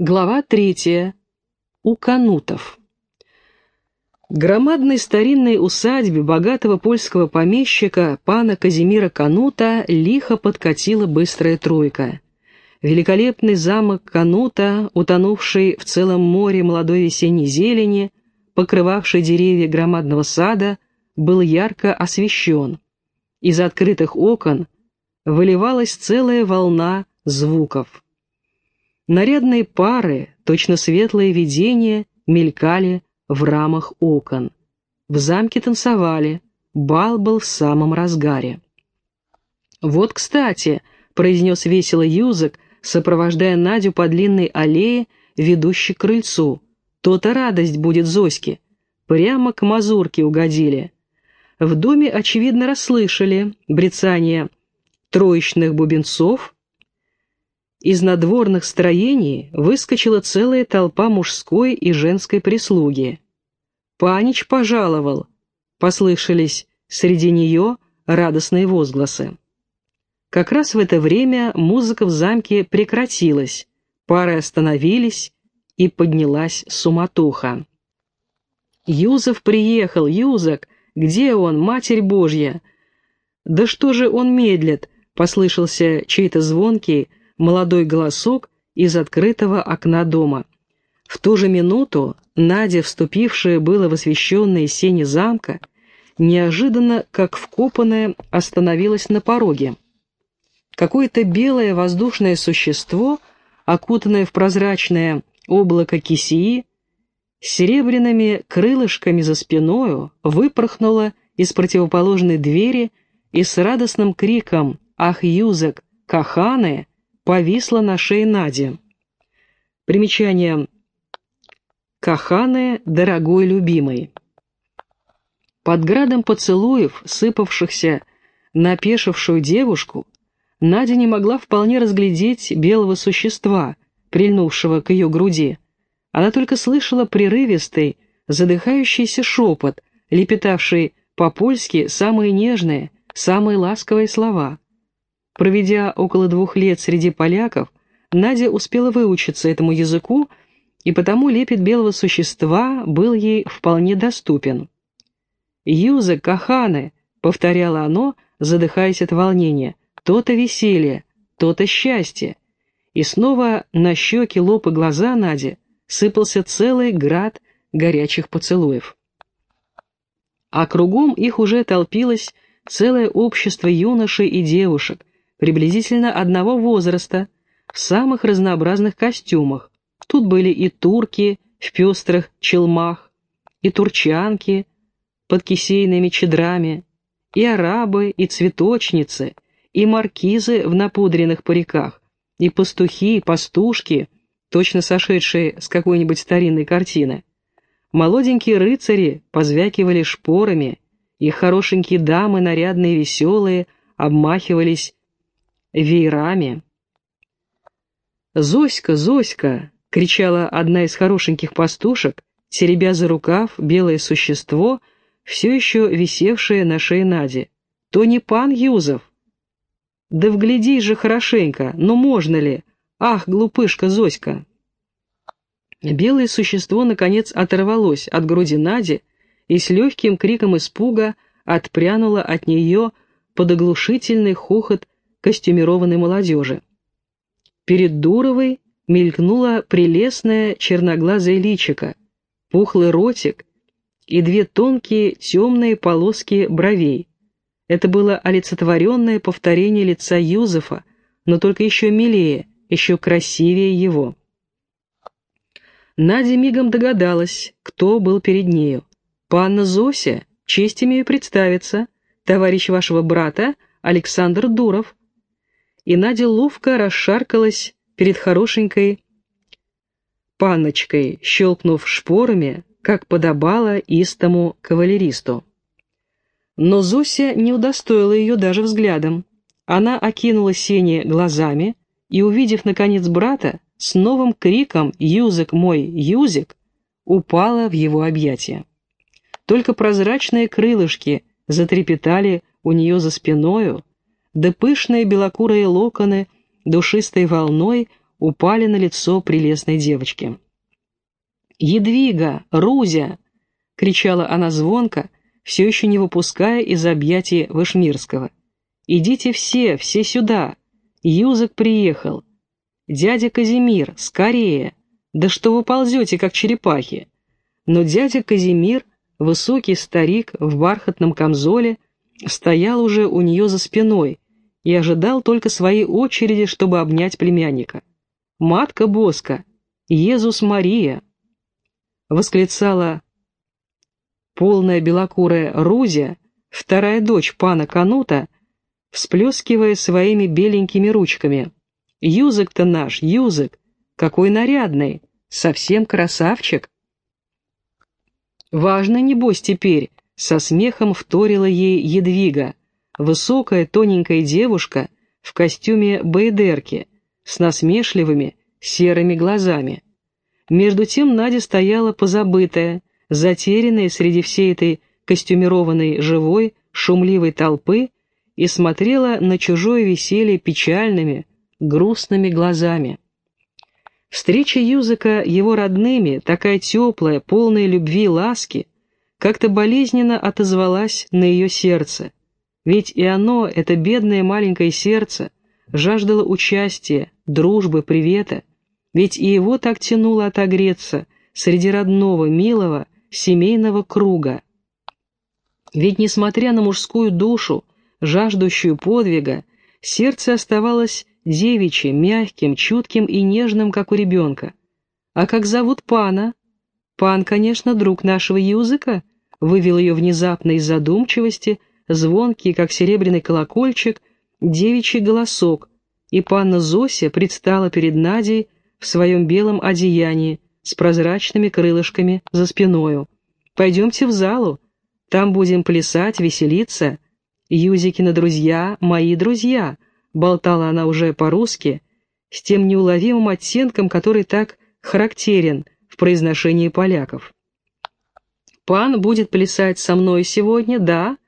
Глава третья. У канутов. Громадной старинной усадьбе богатого польского помещика пана Казимира Канута лихо подкатила быстрая тройка. Великолепный замок Канута, утонувший в целом море молодой весенней зелени, покрывавший деревья громадного сада, был ярко освещен. Из открытых окон выливалась целая волна звуков. Нарядные пары, точно светлые видения, мелькали в рамах окон. В замке танцевали, бал был в самом разгаре. «Вот, кстати», — произнес весело Юзак, сопровождая Надю по длинной аллее, ведущей к крыльцу. «То-то радость будет Зоське. Прямо к мазурке угодили». В доме, очевидно, расслышали брецание троечных бубенцов, из надворных строений выскочила целая толпа мужской и женской прислуги. «Панич пожаловал!» — послышались среди нее радостные возгласы. Как раз в это время музыка в замке прекратилась, пары остановились, и поднялась суматоха. «Юзов приехал, Юзак! Где он, Матерь Божья?» «Да что же он медлит?» — послышался чей-то звонкий, молодой голосок из открытого окна дома. В ту же минуту Надя, вступившая было в освещенные сени замка, неожиданно, как вкопанная, остановилась на пороге. Какое-то белое воздушное существо, окутанное в прозрачное облако кисии, с серебряными крылышками за спиною, выпорхнуло из противоположной двери и с радостным криком «Ах, Юзек, Каханы!» Повисла на шее Нади. Примечание. Каханы, дорогой любимый. Под градом поцелуев, сыпавшихся на пешившую девушку, Надя не могла вполне разглядеть белого существа, прильнувшего к ее груди. Она только слышала прерывистый, задыхающийся шепот, лепетавший по-польски самые нежные, самые ласковые слова. Проведя около двух лет среди поляков, Надя успела выучиться этому языку, и потому лепет белого существа был ей вполне доступен. «Юза, каханы!» — повторяло оно, задыхаясь от волнения. «То-то веселье, то-то счастье!» И снова на щеки, лоб и глаза Нади сыпался целый град горячих поцелуев. А кругом их уже толпилось целое общество юношей и девушек, приблизительно одного возраста, в самых разнообразных костюмах. Тут были и турки в пестрых челмах, и турчанки под кисейными чедрами, и арабы, и цветочницы, и маркизы в напудренных париках, и пастухи, и пастушки, точно сошедшие с какой-нибудь старинной картины. Молоденькие рыцари позвякивали шпорами, и хорошенькие дамы, нарядные и веселые, обмахивались веерами. «Зоська, Зоська!» — кричала одна из хорошеньких пастушек, теребя за рукав белое существо, все еще висевшее на шее Нади. «То не пан Юзов!» «Да вгляди же хорошенько, но можно ли? Ах, глупышка Зоська!» Белое существо, наконец, оторвалось от груди Нади и с легким криком испуга отпрянуло от нее под оглушительный хохот костюмированной молодежи. Перед Дуровой мелькнула прелестная черноглазая личика, пухлый ротик и две тонкие темные полоски бровей. Это было олицетворенное повторение лица Юзефа, но только еще милее, еще красивее его. Надя мигом догадалась, кто был перед нею. «Панна Зося, честь имею представиться, товарищ вашего брата Александр Дуров», и Надя ловко расшаркалась перед хорошенькой паночкой, щелкнув шпорами, как подобало истому кавалеристу. Но Зося не удостоила ее даже взглядом. Она окинула Сене глазами и, увидев, наконец, брата, с новым криком «Юзик мой, Юзик!» упала в его объятия. Только прозрачные крылышки затрепетали у нее за спиною, да пышные белокурые локоны душистой волной упали на лицо прелестной девочки. «Едвига! Рузя!» — кричала она звонко, все еще не выпуская из объятий Вышмирского. «Идите все, все сюда! Юзак приехал! Дядя Казимир, скорее! Да что вы ползете, как черепахи!» Но дядя Казимир, высокий старик в бархатном камзоле, стоял уже у нее за спиной и ожидал только своей очереди, чтобы обнять племянника. «Матка Боска! Иисус Мария!» восклицала полная белокурая Рузя, вторая дочь пана Канута, всплескивая своими беленькими ручками. «Юзык-то наш, Юзык! Какой нарядный! Совсем красавчик!» «Важно, небось, теперь!» — со смехом вторила ей Едвига, высокая тоненькая девушка в костюме бейдерки, с насмешливыми серыми глазами. Между тем Надя стояла позабытая, затерянная среди всей этой костюмированной живой, шумливой толпы и смотрела на чужое веселье печальными, грустными глазами. Встреча Юзыка его родными, такая теплая, полная любви и ласки, как-то болезненно отозвалась на ее сердце. Ведь и оно, это бедное маленькое сердце, жаждало участия, дружбы, привета, ведь и его так тянуло отогреться среди родного, милого, семейного круга. Ведь, несмотря на мужскую душу, жаждущую подвига, сердце оставалось девичьим, мягким, чутким и нежным, как у ребенка. А как зовут пана? Пан, конечно, друг нашего языка, вывел ее внезапно из задумчивости, звонкий, как серебряный колокольчик, девичий голосок, и панна Зося предстала перед Надей в своем белом одеянии, с прозрачными крылышками за спиною. «Пойдемте в залу, там будем плясать, веселиться. Юзикины друзья, мои друзья», — болтала она уже по-русски, с тем неуловимым оттенком, который так характерен в произношении поляков. «Пан будет плясать со мной сегодня, да?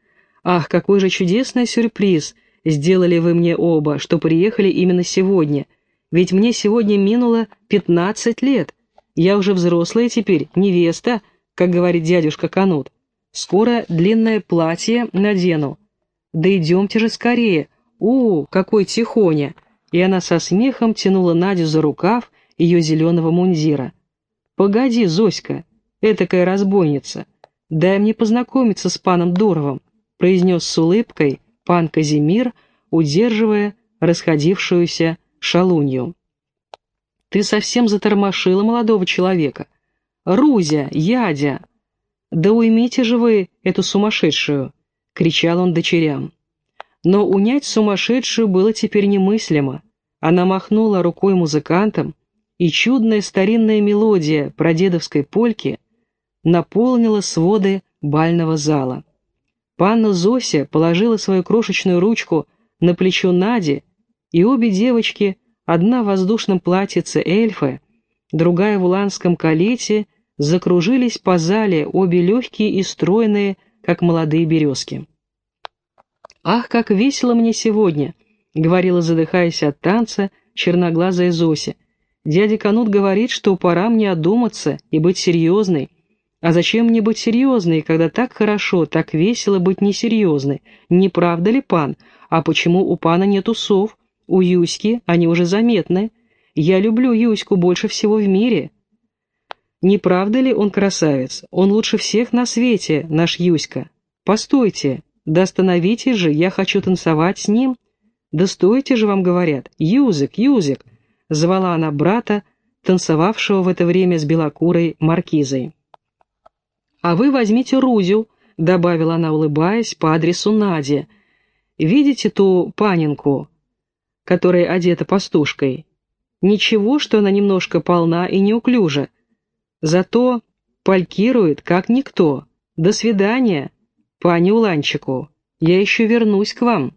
Ах, какой же чудесный сюрприз сделали вы мне оба, что приехали именно сегодня, ведь мне сегодня минуло пятнадцать лет, я уже взрослая теперь, невеста, как говорит дядюшка Канут. Скоро длинное платье надену. Да идемте же скорее. У, какой тихоня!» И она со смехом тянула Надю за рукав ее зеленого мундира. «Погоди, Зоська, этакая разбойница, дай мне познакомиться с паном Доровым», произнес с улыбкой пан Казимир, удерживая расходившуюся шалунью. Ты совсем затормошила молодого человека. Рузя, Ядя! Да уймите же вы эту сумасшедшую!» — кричал он дочерям. Но унять сумасшедшую было теперь немыслимо. Она махнула рукой музыкантам, и чудная старинная мелодия прадедовской польки наполнила своды бального зала. Панна Зося положила свою крошечную ручку на плечо Нади, и обе девочки Одна в воздушном платьице эльфы, другая в уланском калете, закружились по зале, обе легкие и стройные, как молодые березки. «Ах, как весело мне сегодня!» — говорила, задыхаясь от танца, черноглазая Зося. «Дядя Канут говорит, что пора мне одуматься и быть серьезной. А зачем мне быть серьезной, когда так хорошо, так весело быть несерьезной? Не правда ли, пан? А почему у пана нет усов?» У Юськи они уже заметны. Я люблю Юську больше всего в мире. Не правда ли он красавец? Он лучше всех на свете, наш Юська. Постойте, да остановитесь же, я хочу танцевать с ним. Да стойте же, вам говорят. Юзик, Юзик, звала она брата, танцевавшего в это время с белокурой маркизой. «А вы возьмите Рузю», — добавила она, улыбаясь, по адресу Нади. «Видите ту панинку? которая одета пастушкой. Ничего, что она немножко полна и неуклюжа. Зато палькирует, как никто. До свидания, пани Уланчику. Я еще вернусь к вам.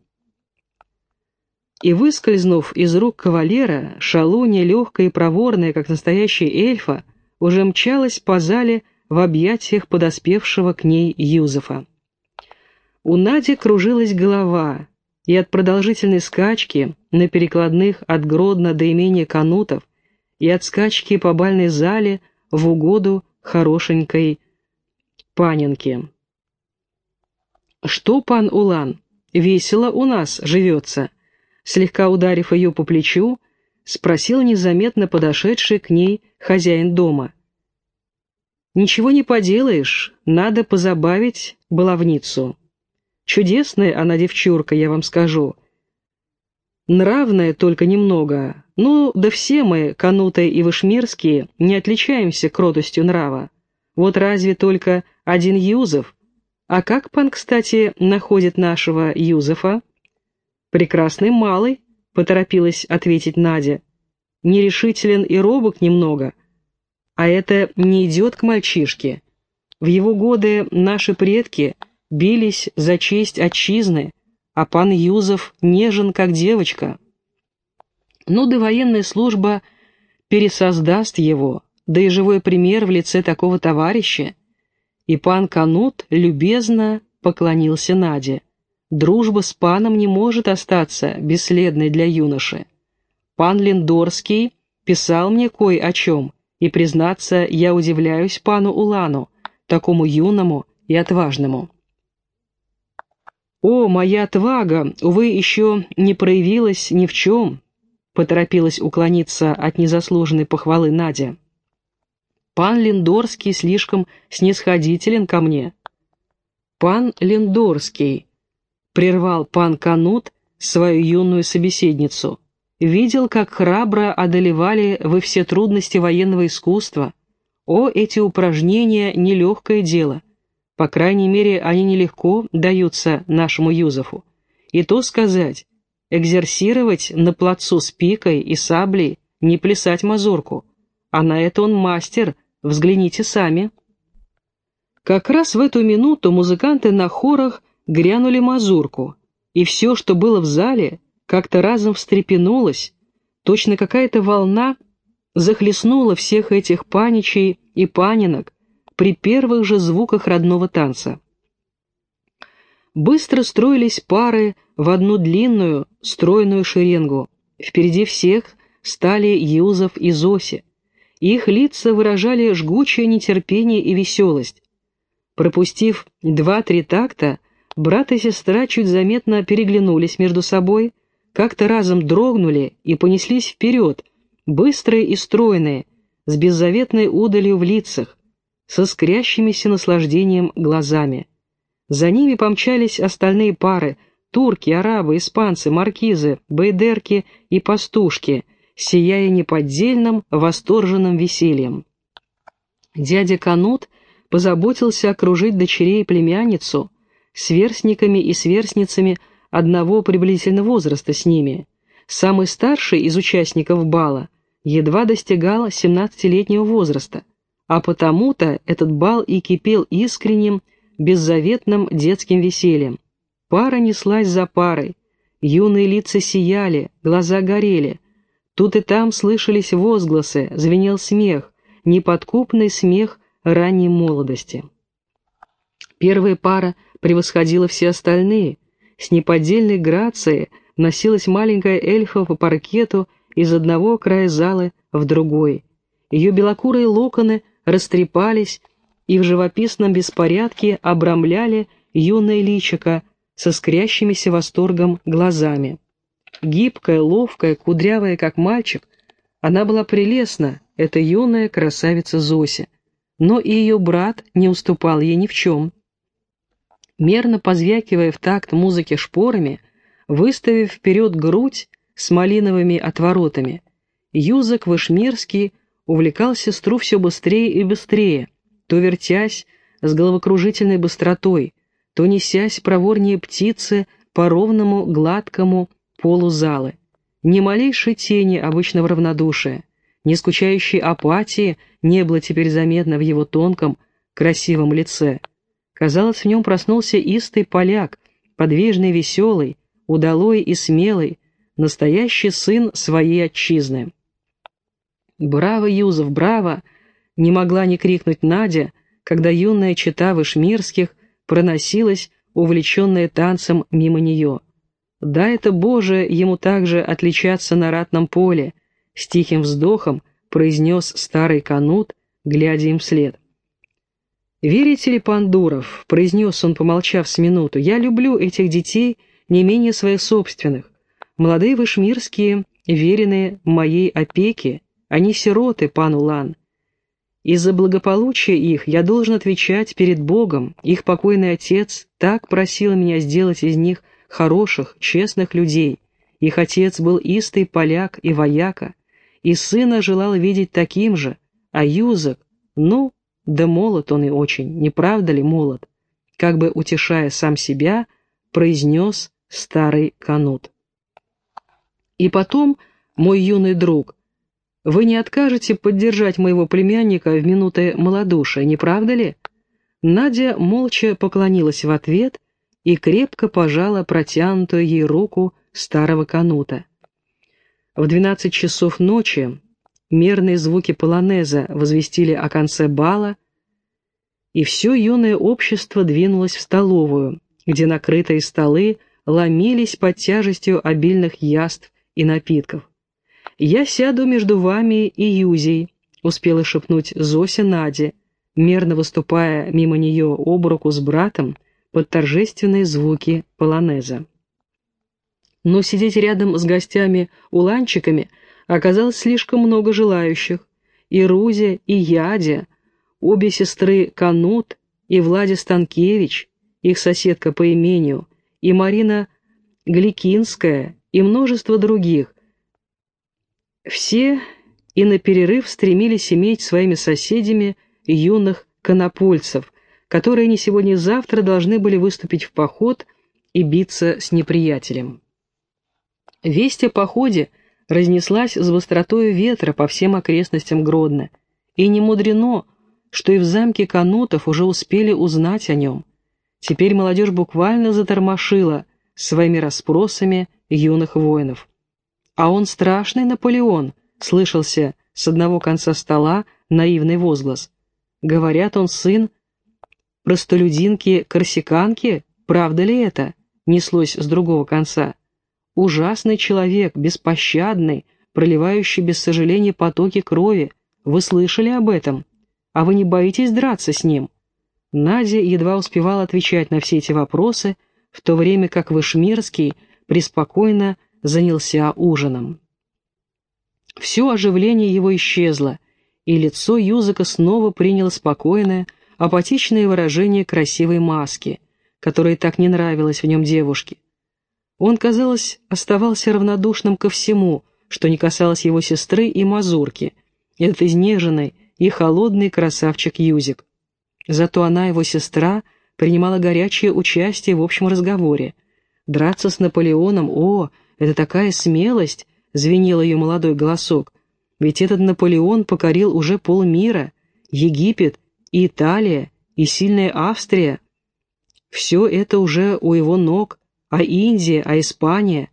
И выскользнув из рук кавалера, шалунья, легкая и проворная, как настоящая эльфа, уже мчалась по зале в объятиях подоспевшего к ней Юзефа. У Нади кружилась голова, и от продолжительной скачки на перекладных от Гродно до имения Канутов и от скачки по бальной зале в угоду хорошенькой паненке. «Что, пан Улан, весело у нас живется?» Слегка ударив ее по плечу, спросил незаметно подошедший к ней хозяин дома. «Ничего не поделаешь, надо позабавить баловницу. Чудесная она девчурка, я вам скажу. Нравная только немного, ну, да все мы, Канутые и Вышмирские, не отличаемся кротостью нрава. Вот разве только один Юзов. А как пан, кстати, находит нашего Юзефа? Прекрасный малый, поторопилась ответить Надя. Нерешителен и робок немного. А это не идет к мальчишке. В его годы наши предки бились за честь отчизны, а пан Юзов нежен, как девочка. Ну да военная служба пересоздаст его, да и живой пример в лице такого товарища. И пан Канут любезно поклонился Наде. Дружба с паном не может остаться бесследной для юноши. Пан Линдорский писал мне кое о чем, и, признаться, я удивляюсь пану Улану, такому юному и отважному. «О, моя отвага, увы, еще не проявилась ни в чем», поторопилась уклониться от незаслуженной похвалы Надя. «Пан Линдорский слишком снисходителен ко мне». «Пан Линдорский», — прервал пан Канут свою юную собеседницу, «видел, как храбро одолевали вы все трудности военного искусства. О, эти упражнения — нелегкое дело. По крайней мере, они нелегко даются нашему Юзефу. И то сказать, Экзерсировать на плацу с пикой и саблей, не плясать мазурку. А на это он мастер, взгляните сами. Как раз в эту минуту музыканты на хорах грянули мазурку, и все, что было в зале, как-то разом встрепенулось, точно какая-то волна захлестнула всех этих паничей и панинок при первых же звуках родного танца. Быстро строились пары в одну длинную, стройную шеренгу. Впереди всех стали Юзов и Зоси. Их лица выражали жгучее нетерпение и веселость. Пропустив два-три такта, брат и сестра чуть заметно переглянулись между собой, как-то разом дрогнули и понеслись вперед, быстрые и стройные, с беззаветной удалью в лицах, со скрящимися наслаждением глазами. За ними помчались остальные пары — турки, арабы, испанцы, маркизы, бейдерки и пастушки, сияя неподдельным, восторженным весельем. Дядя Канут позаботился окружить дочерей и племянницу сверстниками и сверстницами одного приблизительного возраста с ними. Самый старший из участников бала едва достигал 17-летнего возраста, а потому-то этот бал и кипел искренним, беззаветным детским весельем. Пара неслась за парой, юные лица сияли, глаза горели. Тут и там слышались возгласы, звенел смех, неподкупный смех ранней молодости. Первая пара превосходила все остальные. С неподдельной грацией носилась маленькая эльфа по паркету из одного края зала в другой. Ее белокурые локоны растрепались, и в живописном беспорядке обрамляли юное личико со скрящимися восторгом глазами. Гибкая, ловкая, кудрявая, как мальчик, она была прелестна, эта юная красавица Зося, но и ее брат не уступал ей ни в чем. Мерно позвякивая в такт музыки шпорами, выставив вперед грудь с малиновыми отворотами, Юзак Вышмирский увлекал сестру все быстрее и быстрее, то вертясь с головокружительной быстротой, то несясь проворнее птицы по ровному гладкому полу залы. Ни малейшей тени обычного равнодушия, ни скучающей апатии не было теперь заметно в его тонком, красивом лице. Казалось, в нем проснулся истый поляк, подвижный, веселый, удалой и смелый, настоящий сын своей отчизны. «Браво, Юзов, браво!» не могла не крикнуть Надя, когда юная чита Вышмирских проносилась, увлеченная танцем мимо нее. Да, это Боже ему также отличаться на ратном поле, с тихим вздохом произнес старый канут, глядя им вслед. «Верите ли, Пандуров?» — произнес он, помолчав с минуту. «Я люблю этих детей не менее своих собственных. Молодые вышмирские, веренные моей опеке, они сироты, пан Улан. Из-за благополучия их я должен отвечать перед Богом. Их покойный отец так просил меня сделать из них хороших, честных людей. Их отец был истый поляк и вояка, и сына желал видеть таким же, а Юзак, ну, да молод он и очень, не правда ли молод? Как бы утешая сам себя, произнес старый канут. И потом, мой юный друг, вы не откажете поддержать моего племянника в минуты малодушия, не правда ли? Надя молча поклонилась в ответ и крепко пожала протянутую ей руку старого канута. В двенадцать часов ночи мерные звуки полонеза возвестили о конце бала, и все юное общество двинулось в столовую, где накрытые столы ломились под тяжестью обильных яств и напитков. «Я сяду между вами и Юзей», — успела шепнуть Зося Наде, мерно выступая мимо нее об руку с братом под торжественные звуки полонеза. Но сидеть рядом с гостями-уланчиками оказалось слишком много желающих. И Рузя, и Ядя, обе сестры Канут, и Владя Станкевич, их соседка по имению, и Марина Гликинская, и множество других, все и на перерыв стремились иметь своими соседями юных конопольцев, которые не сегодня завтра должны были выступить в поход и биться с неприятелем. Весть о походе разнеслась с быстротою ветра по всем окрестностям Гродно, и не мудрено, что и в замке Канутов уже успели узнать о нем. Теперь молодежь буквально затормошила своими расспросами юных воинов. «А он страшный Наполеон», — слышался с одного конца стола наивный возглас. «Говорят, он сын простолюдинки-корсиканки, правда ли это?» — неслось с другого конца. «Ужасный человек, беспощадный, проливающий без сожаления потоки крови. Вы слышали об этом? А вы не боитесь драться с ним?» Надя едва успевала отвечать на все эти вопросы, в то время как Вышмирский преспокойно занялся ужином. Все оживление его исчезло, и лицо Юзака снова приняло спокойное, апатичное выражение красивой маски, которая так не нравилась в нем девушке. Он, казалось, оставался равнодушным ко всему, что не касалось его сестры и мазурки, этот изнеженный и холодный красавчик Юзик. Зато она, его сестра, принимала горячее участие в общем разговоре. Драться с Наполеоном, о, это такая смелость!» — звенел ее молодой голосок. «Ведь этот Наполеон покорил уже полмира, Египет и Италия, и сильная Австрия. Все это уже у его ног, а Индия, а Испания,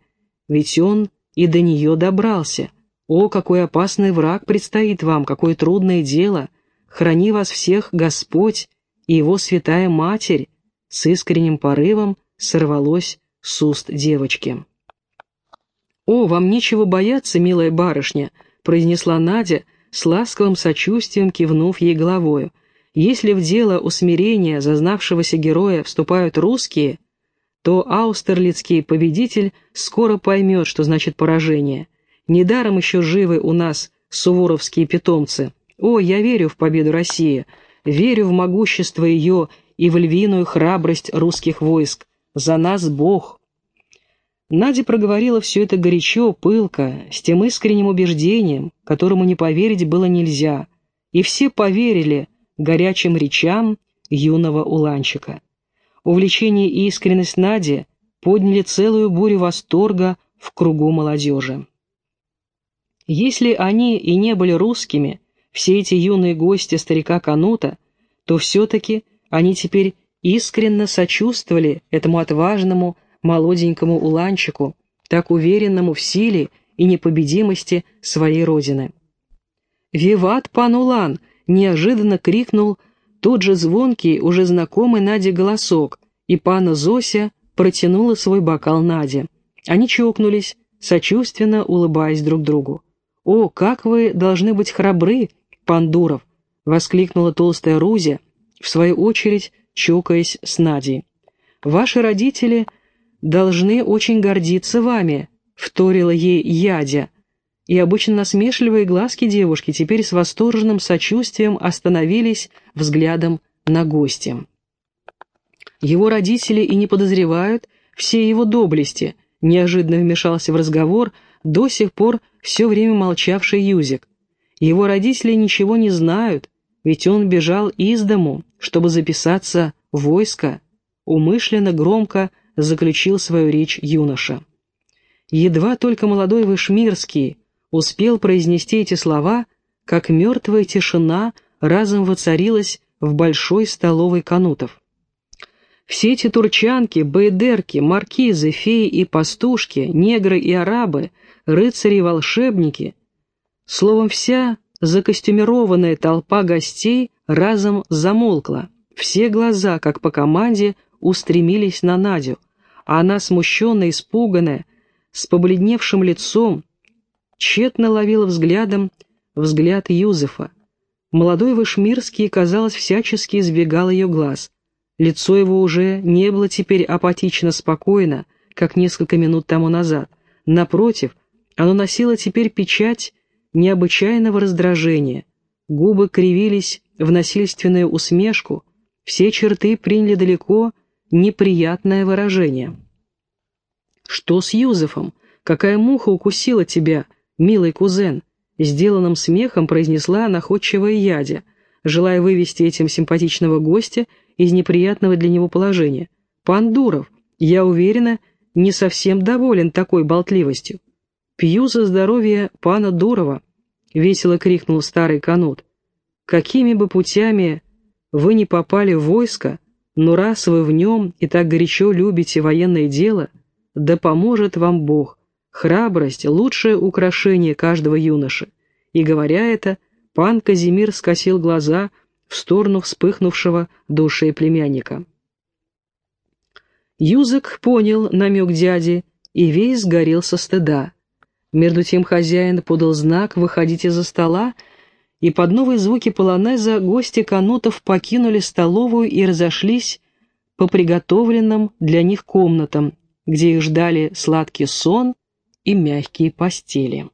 ведь он и до нее добрался. О, какой опасный враг предстоит вам, какое трудное дело! Храни вас всех Господь и его святая Матерь!» С искренним порывом сорвалось с уст девочки. «О, вам нечего бояться, милая барышня», — произнесла Надя, с ласковым сочувствием кивнув ей головою. «Если в дело усмирения зазнавшегося героя вступают русские, то аустерлицкий победитель скоро поймет, что значит поражение. Недаром еще живы у нас суворовские питомцы. О, я верю в победу России, верю в могущество ее и в львиную храбрость русских войск. За нас Бог, Надя проговорила все это горячо, пылко, с тем искренним убеждением, которому не поверить было нельзя, и все поверили горячим речам юного уланчика. Увлечение и искренность Нади подняли целую бурю восторга в кругу молодежи. Если они и не были русскими, все эти юные гости старика Канута, то все-таки они теперь искренне сочувствовали этому отважному, молоденькому уланчику, так уверенному в силе и непобедимости своей родины. «Виват, пан Улан!» — неожиданно крикнул тот же звонкий, уже знакомый Наде голосок, и пана Зося протянула свой бокал Наде. Они чокнулись, сочувственно улыбаясь друг другу. «О, как вы должны быть храбры, пан Дуров!» — воскликнула толстая Рузя, в свою очередь чокаясь с Надей. «Ваши родители должны очень гордиться вами», — вторила ей Ядя, и обычно насмешливые глазки девушки теперь с восторженным сочувствием остановились взглядом на гостя. Его родители и не подозревают все его доблести, неожиданно вмешался в разговор до сих пор все время молчавший Юзик. Его родители ничего не знают, ведь он бежал из дому, чтобы записаться в войско, умышленно громко заключил свою речь юноша. Едва только молодой Вышмирский успел произнести эти слова, как мертвая тишина разом воцарилась в большой столовой канутов. Все эти турчанки, бейдерки, маркизы, феи и пастушки, негры и арабы, рыцари и волшебники, словом, вся закостюмированная толпа гостей разом замолкла. Все глаза, как по команде, устремились на Надю, а она, смущенная, испуганная, с побледневшим лицом, тщетно ловила взглядом взгляд Юзефа. Молодой Вышмирский, казалось, всячески избегал ее глаз. Лицо его уже не было теперь апатично спокойно, как несколько минут тому назад. Напротив, оно носило теперь печать необычайного раздражения. Губы кривились в насильственную усмешку, все черты приняли далеко неприятное выражение. «Что с Юзефом? Какая муха укусила тебя, милый кузен?» Сделанным смехом произнесла находчивая Ядя, желая вывести этим симпатичного гостя из неприятного для него положения. «Пан Дуров, я уверена, не совсем доволен такой болтливостью. Пью за здоровье пана Дурова», — весело крикнул старый канут. «Какими бы путями вы не попали в войско, но раз вы в нем и так горячо любите военное дело, да поможет вам Бог. Храбрость — лучшее украшение каждого юноши». И говоря это, пан Казимир скосил глаза в сторону вспыхнувшего души племянника. Юзык понял намек дяди и весь сгорел со стыда. Между тем хозяин подал знак выходить из-за стола, и под новые звуки полонеза гости канутов покинули столовую и разошлись по приготовленным для них комнатам, где их ждали сладкий сон и мягкие постели.